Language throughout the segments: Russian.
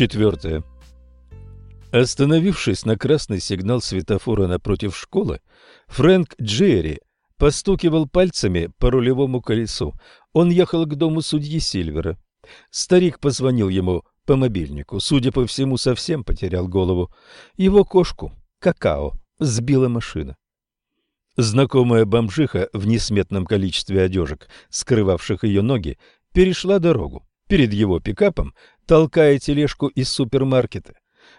Четвертое. Остановившись на красный сигнал светофора напротив школы, Фрэнк Джерри постукивал пальцами по рулевому колесу. Он ехал к дому судьи Сильвера. Старик позвонил ему по мобильнику. Судя по всему, совсем потерял голову. Его кошку, какао, сбила машина. Знакомая бомжиха в несметном количестве одежек, скрывавших ее ноги, перешла дорогу перед его пикапом, толкая тележку из супермаркета.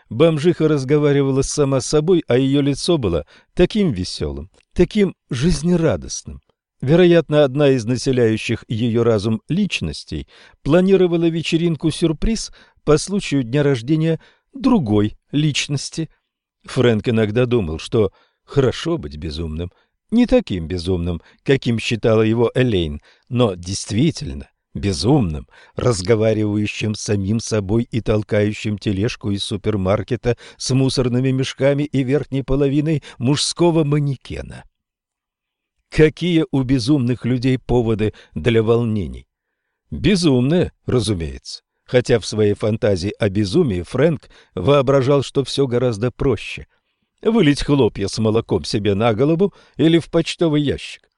Бомжиха разговаривала сама с собой, а ее лицо было таким веселым, таким жизнерадостным. Вероятно, одна из населяющих ее разум личностей планировала вечеринку-сюрприз по случаю дня рождения другой личности. Фрэнк иногда думал, что хорошо быть безумным, не таким безумным, каким считала его Элейн, но действительно безумным, разговаривающим с самим собой и толкающим тележку из супермаркета с мусорными мешками и верхней половиной мужского манекена. Какие у безумных людей поводы для волнений? Безумные, разумеется. Хотя в своей фантазии о безумии Фрэнк воображал, что все гораздо проще. Вылить хлопья с молоком себе на голову или в почтовый ящик.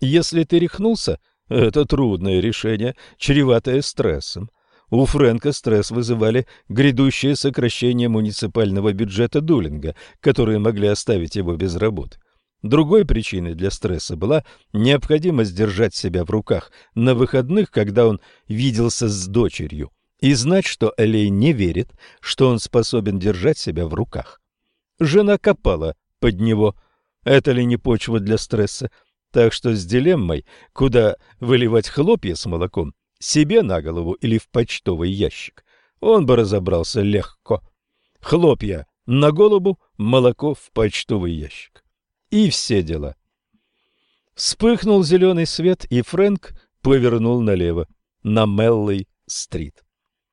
Если ты рехнулся – это трудное решение, чреватое стрессом. У Фрэнка стресс вызывали грядущее сокращение муниципального бюджета Дулинга, которые могли оставить его без работы. Другой причиной для стресса была необходимость держать себя в руках на выходных, когда он виделся с дочерью, и знать, что Элей не верит, что он способен держать себя в руках. Жена копала под него. Это ли не почва для стресса? Так что с дилеммой, куда выливать хлопья с молоком, себе на голову или в почтовый ящик, он бы разобрался легко. Хлопья на голову, молоко в почтовый ящик. И все дела. Вспыхнул зеленый свет, и Фрэнк повернул налево, на Меллой-стрит.